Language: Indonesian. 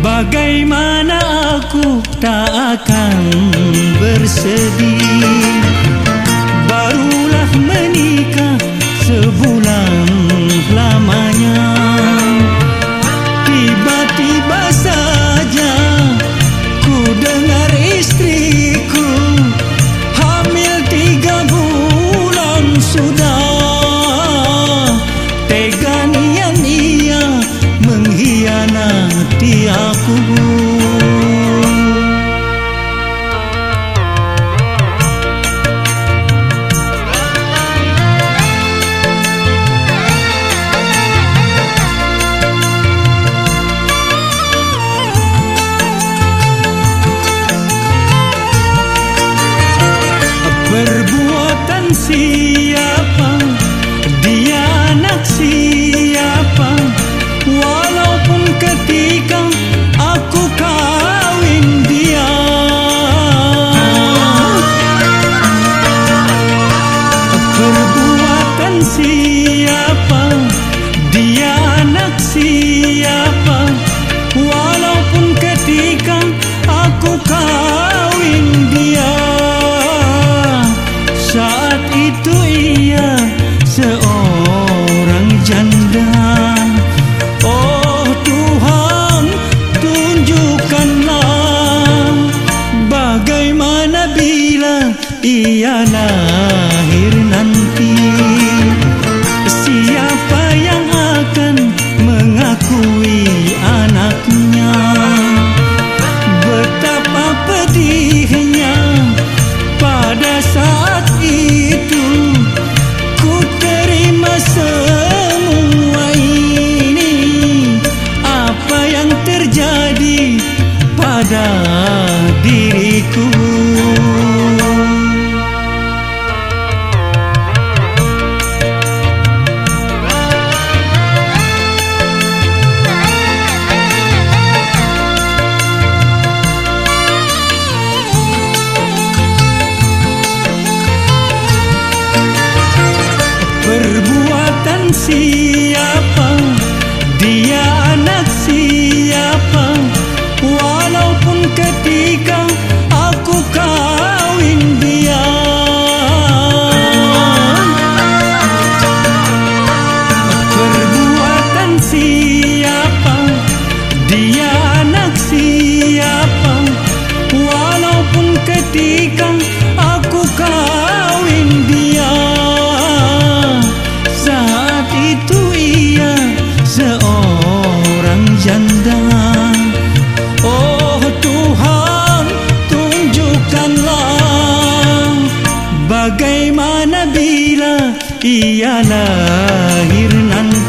Bagaimana aku tak akan bersedih? sim pada diriku. Perbuatan si janda Oh Tuhan tunjukkanlah Bagaimana bila ia lahir nanti.